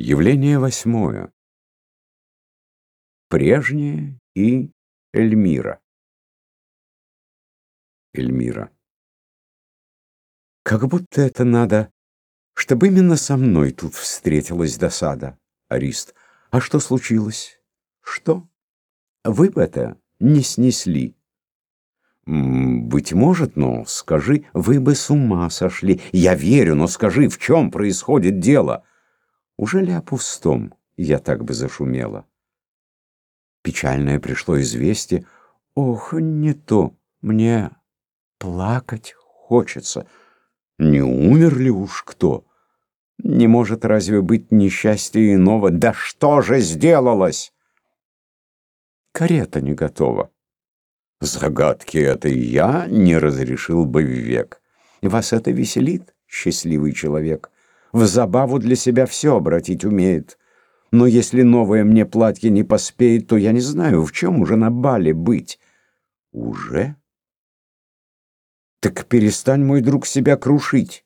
Явление восьмое. Прежнее и Эльмира. Эльмира. Как будто это надо, чтобы именно со мной тут встретилась досада. Арист. А что случилось? Что? Вы бы это не снесли. Быть может, но скажи, вы бы с ума сошли. Я верю, но скажи, в чем происходит дело? Уже ли о пустом я так бы зашумела? Печальное пришло известие. Ох, не то, мне плакать хочется. Не умер ли уж кто? Не может разве быть несчастья иного? Да что же сделалось? Карета не готова. Загадки этой я не разрешил бы век. Вас это веселит, счастливый человек? В забаву для себя все обратить умеет. Но если новое мне платье не поспеет, то я не знаю, в чем уже на бале быть. Уже? Так перестань, мой друг, себя крушить.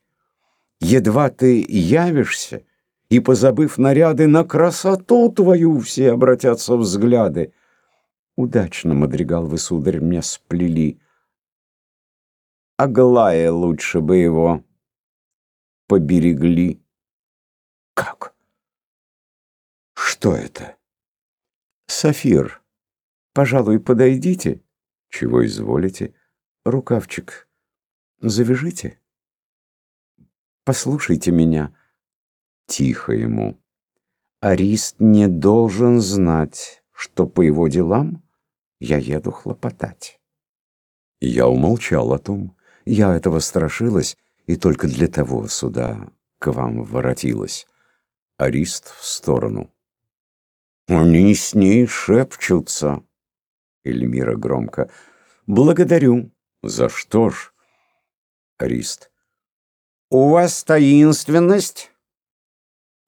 Едва ты явишься, и, позабыв наряды, на красоту твою все обратятся взгляды. Удачно, мадригал вы, сударь, мне сплели. Аглая лучше бы его поберегли. Как? Что это? Сафир, пожалуй, подойдите. Чего изволите? Рукавчик завяжите. Послушайте меня. Тихо ему. Арист не должен знать, что по его делам я еду хлопотать. Я умолчал о том. Я этого страшилась, и только для того сюда к вам воротилась. Арист в сторону. Они с ней шепчутся. Эльмира громко. Благодарю. За что ж? Арист. У вас таинственность?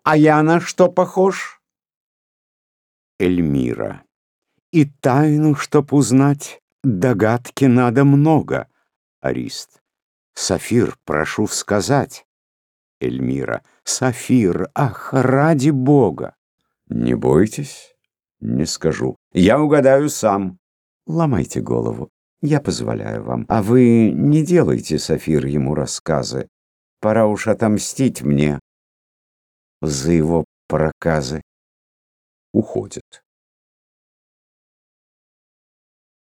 А я на что похож? Эльмира. И тайну, чтоб узнать, догадки надо много. Арист. Сафир, прошу сказать. Эльмира. Сафир, ах, ради бога. Не бойтесь, не скажу. Я угадаю сам. Ломайте голову. Я позволяю вам. А вы не делайте, Сафир, ему рассказы. Пора уж отомстить мне за его проказы. Уходит.